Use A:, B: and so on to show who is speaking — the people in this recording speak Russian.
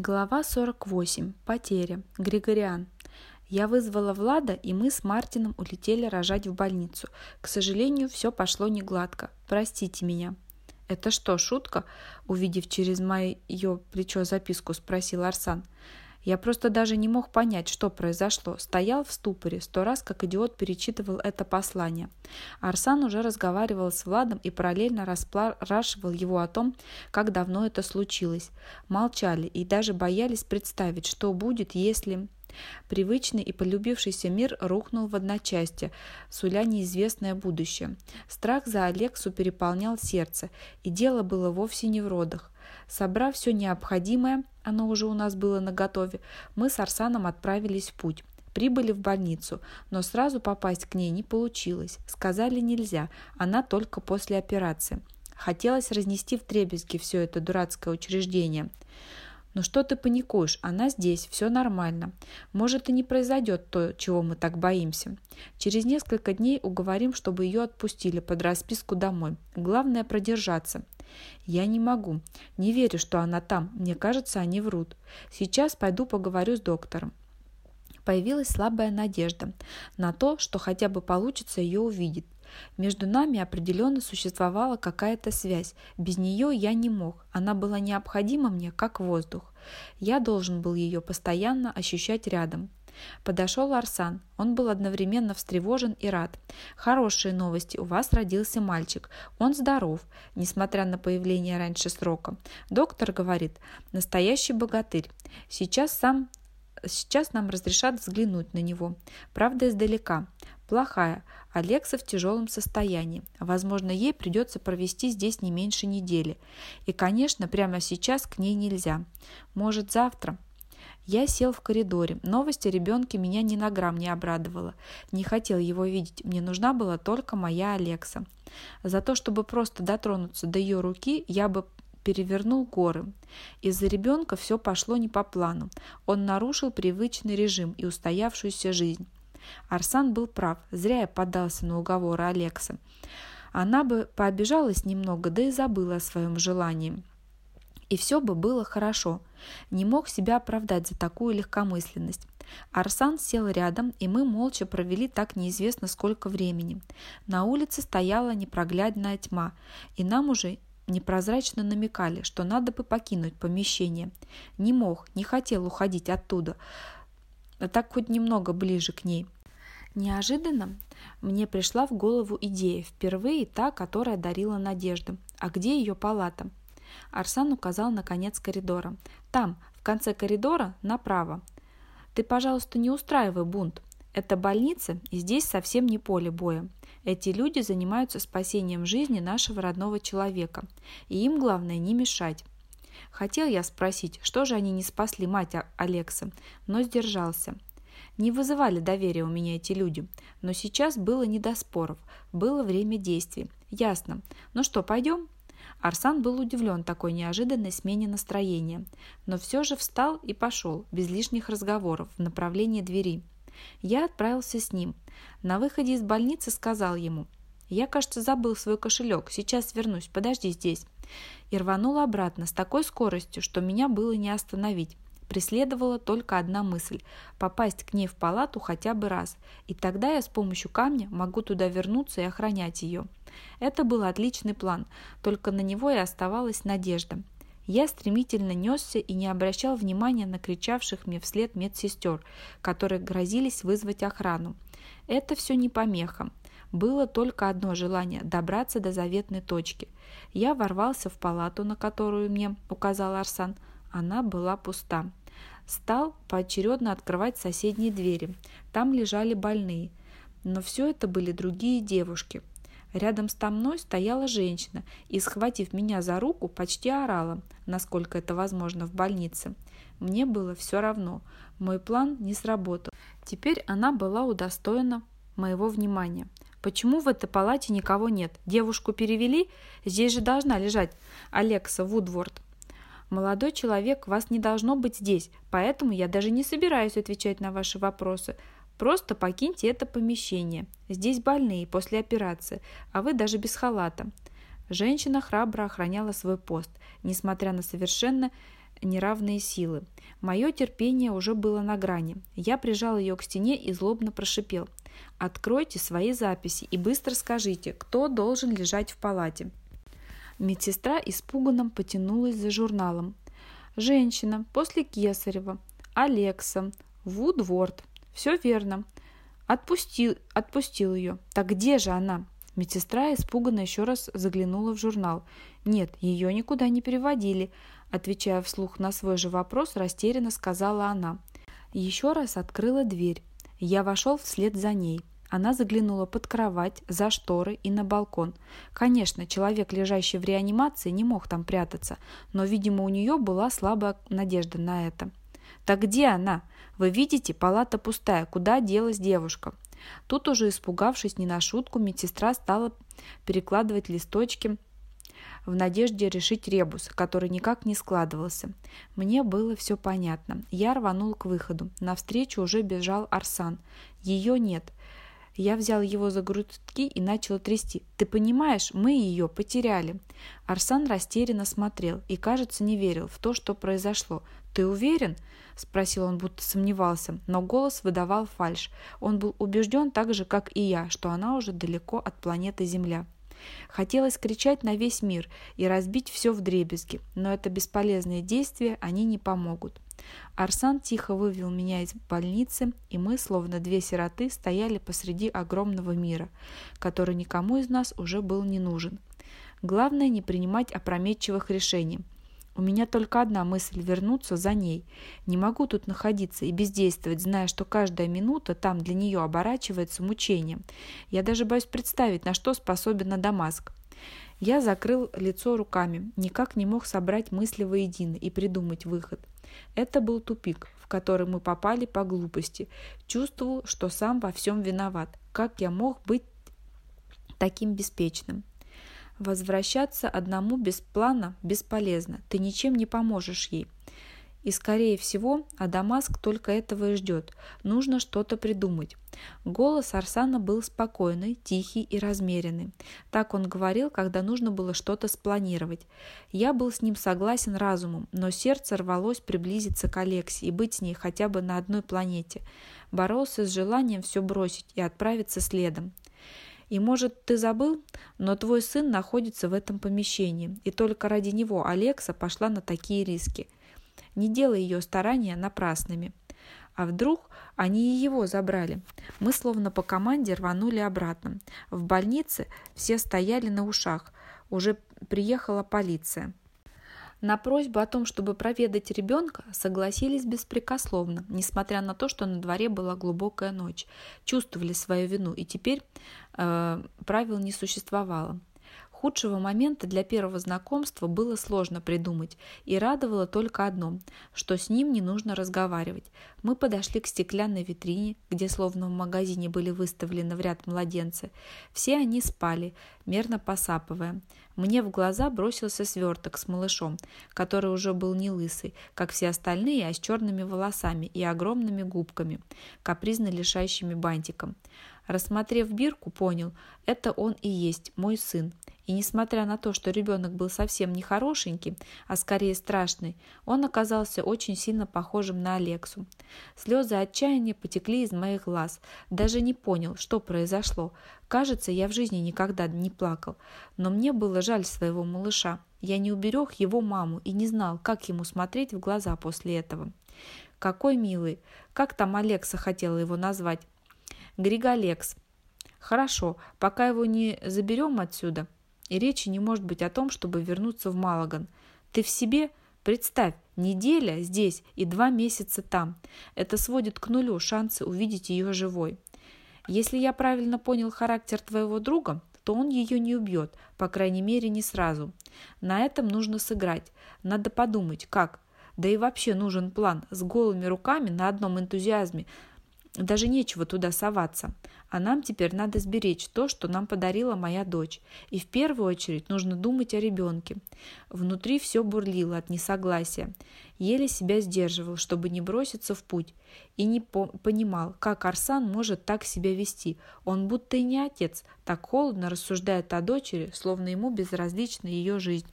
A: Глава 48. Потеря. Григориан. Я вызвала Влада, и мы с Мартином улетели рожать в больницу. К сожалению, все пошло не гладко. Простите меня. «Это что, шутка?» Увидев через мое плечо записку, спросил Арсан. Я просто даже не мог понять, что произошло. Стоял в ступоре, сто раз как идиот перечитывал это послание. Арсан уже разговаривал с Владом и параллельно расспрашивал его о том, как давно это случилось. Молчали и даже боялись представить, что будет, если... Привычный и полюбившийся мир рухнул в одночасье, суля неизвестное будущее. Страх за Алексу переполнял сердце, и дело было вовсе не в родах. Собрав все необходимое, оно уже у нас было наготове, мы с Арсаном отправились в путь. Прибыли в больницу, но сразу попасть к ней не получилось. Сказали нельзя, она только после операции. Хотелось разнести в требезги все это дурацкое учреждение. «Ну что ты паникуешь? Она здесь, все нормально. Может и не произойдет то, чего мы так боимся. Через несколько дней уговорим, чтобы ее отпустили под расписку домой. Главное продержаться. Я не могу. Не верю, что она там. Мне кажется, они врут. Сейчас пойду поговорю с доктором. Появилась слабая надежда на то, что хотя бы получится ее увидеть. Между нами определенно существовала какая-то связь. Без нее я не мог. Она была необходима мне, как воздух. Я должен был ее постоянно ощущать рядом. Подошел Арсан. Он был одновременно встревожен и рад. «Хорошие новости. У вас родился мальчик. Он здоров, несмотря на появление раньше срока. Доктор говорит, настоящий богатырь. Сейчас сам Сейчас нам разрешат взглянуть на него. Правда, издалека. Плохая. Алекса в тяжелом состоянии. Возможно, ей придется провести здесь не меньше недели. И, конечно, прямо сейчас к ней нельзя. Может, завтра. Я сел в коридоре. Новость о ребенке меня ни на грамм не обрадовала. Не хотел его видеть. Мне нужна была только моя Алекса. За то, чтобы просто дотронуться до ее руки, я бы перевернул горы. Из-за ребенка все пошло не по плану. Он нарушил привычный режим и устоявшуюся жизнь. Арсан был прав. Зря я поддался на уговоры Алекса. Она бы пообижалась немного, да и забыла о своем желании и все бы было хорошо. Не мог себя оправдать за такую легкомысленность. Арсан сел рядом, и мы молча провели так неизвестно сколько времени. На улице стояла непроглядная тьма, и нам уже непрозрачно намекали, что надо бы покинуть помещение. Не мог, не хотел уходить оттуда, а так хоть немного ближе к ней. Неожиданно мне пришла в голову идея, впервые та, которая дарила надежду. А где ее палата? Арсан указал на конец коридора. «Там, в конце коридора, направо. Ты, пожалуйста, не устраивай бунт. Это больница, и здесь совсем не поле боя. Эти люди занимаются спасением жизни нашего родного человека, и им главное не мешать. Хотел я спросить, что же они не спасли мать Алекса, но сдержался. Не вызывали доверия у меня эти люди, но сейчас было не до споров, было время действий. Ясно. Ну что, пойдем? Арсан был удивлен такой неожиданной смене настроения, но все же встал и пошел, без лишних разговоров, в направлении двери. Я отправился с ним. На выходе из больницы сказал ему, «Я, кажется, забыл свой кошелек, сейчас вернусь, подожди здесь». И рванул обратно с такой скоростью, что меня было не остановить. Преследовала только одна мысль – попасть к ней в палату хотя бы раз, и тогда я с помощью камня могу туда вернуться и охранять ее. Это был отличный план, только на него и оставалась надежда. Я стремительно несся и не обращал внимания на кричавших мне вслед медсестер, которые грозились вызвать охрану. Это все не помеха. Было только одно желание – добраться до заветной точки. Я ворвался в палату, на которую мне указал Арсан. Она была пуста. Стал поочередно открывать соседние двери. Там лежали больные. Но все это были другие девушки. Рядом со мной стояла женщина и, схватив меня за руку, почти орала, насколько это возможно в больнице. Мне было все равно. Мой план не сработал. Теперь она была удостоена моего внимания. Почему в этой палате никого нет? Девушку перевели? Здесь же должна лежать Алекса Вудворд. Молодой человек, вас не должно быть здесь, поэтому я даже не собираюсь отвечать на ваши вопросы. Просто покиньте это помещение. Здесь больные после операции, а вы даже без халата. Женщина храбро охраняла свой пост, несмотря на совершенно неравные силы. Мое терпение уже было на грани. Я прижал ее к стене и злобно прошипел. «Откройте свои записи и быстро скажите, кто должен лежать в палате». Медсестра испуганно потянулась за журналом. «Женщина, после Кесарева, Алекса, Вудворд. Все верно. Отпустил, отпустил ее. Так где же она?» Медсестра испуганно еще раз заглянула в журнал. «Нет, ее никуда не переводили», отвечая вслух на свой же вопрос, растерянно сказала она. Еще раз открыла дверь. Я вошел вслед за ней. Она заглянула под кровать, за шторы и на балкон. Конечно, человек, лежащий в реанимации, не мог там прятаться, но, видимо, у нее была слабая надежда на это. «Так где она? Вы видите, палата пустая. Куда делась девушка?» Тут уже испугавшись не на шутку, медсестра стала перекладывать листочки в надежде решить ребус, который никак не складывался. Мне было все понятно. Я рванул к выходу. Навстречу уже бежал Арсан. Ее нет. Я взял его за грудки и начал трясти. «Ты понимаешь, мы ее потеряли». Арсан растерянно смотрел и, кажется, не верил в то, что произошло. «Ты уверен?» – спросил он, будто сомневался, но голос выдавал фальшь. Он был убежден так же, как и я, что она уже далеко от планеты Земля. Хотелось кричать на весь мир и разбить все в дребезги, но это бесполезные действия, они не помогут. Арсан тихо вывел меня из больницы, и мы, словно две сироты, стояли посреди огромного мира, который никому из нас уже был не нужен. Главное не принимать опрометчивых решений – у меня только одна мысль – вернуться за ней. Не могу тут находиться и бездействовать, зная, что каждая минута там для нее оборачивается мучением. Я даже боюсь представить, на что способен на Дамаск. Я закрыл лицо руками, никак не мог собрать мысли воедино и придумать выход. Это был тупик, в который мы попали по глупости. Чувствовал, что сам во всем виноват. Как я мог быть таким беспечным? Возвращаться одному без плана бесполезно, ты ничем не поможешь ей. И, скорее всего, Адамаск только этого и ждет. Нужно что-то придумать. Голос Арсана был спокойный, тихий и размеренный. Так он говорил, когда нужно было что-то спланировать. Я был с ним согласен разумом, но сердце рвалось приблизиться к Алексе и быть с ней хотя бы на одной планете. Боролся с желанием все бросить и отправиться следом. И, может, ты забыл, но твой сын находится в этом помещении, и только ради него Алекса пошла на такие риски. Не делай ее старания напрасными. А вдруг они и его забрали? Мы словно по команде рванули обратно. В больнице все стояли на ушах. Уже приехала полиция. На просьбу о том, чтобы проведать ребенка, согласились беспрекословно, несмотря на то, что на дворе была глубокая ночь. Чувствовали свою вину, и теперь э, правил не существовало. Худшего момента для первого знакомства было сложно придумать, и радовало только одно, что с ним не нужно разговаривать. Мы подошли к стеклянной витрине, где словно в магазине были выставлены в ряд младенцы. Все они спали, мерно посапывая. Мне в глаза бросился сверток с малышом, который уже был не лысый, как все остальные, а с черными волосами и огромными губками, капризно лишающими бантиком. Рассмотрев бирку, понял, это он и есть, мой сын. И несмотря на то, что ребенок был совсем не хорошенький, а скорее страшный, он оказался очень сильно похожим на Алексу. Слезы отчаяния потекли из моих глаз. Даже не понял, что произошло. Кажется, я в жизни никогда не плакал. Но мне было жаль своего малыша. Я не уберег его маму и не знал, как ему смотреть в глаза после этого. Какой милый. Как там Алекса хотела его назвать? Григолекс. Хорошо, пока его не заберем отсюда, и речи не может быть о том, чтобы вернуться в Малаган. Ты в себе? Представь, неделя здесь и два месяца там. Это сводит к нулю шансы увидеть ее живой. Если я правильно понял характер твоего друга, то он ее не убьет, по крайней мере, не сразу. На этом нужно сыграть. Надо подумать, как. Да и вообще нужен план. С голыми руками на одном энтузиазме даже нечего туда соваться. А нам теперь надо сберечь то, что нам подарила моя дочь. И в первую очередь нужно думать о ребенке. Внутри все бурлило от несогласия. Еле себя сдерживал, чтобы не броситься в путь. И не по понимал, как Арсан может так себя вести. Он будто и не отец, так холодно рассуждает о дочери, словно ему безразлична ее жизнь.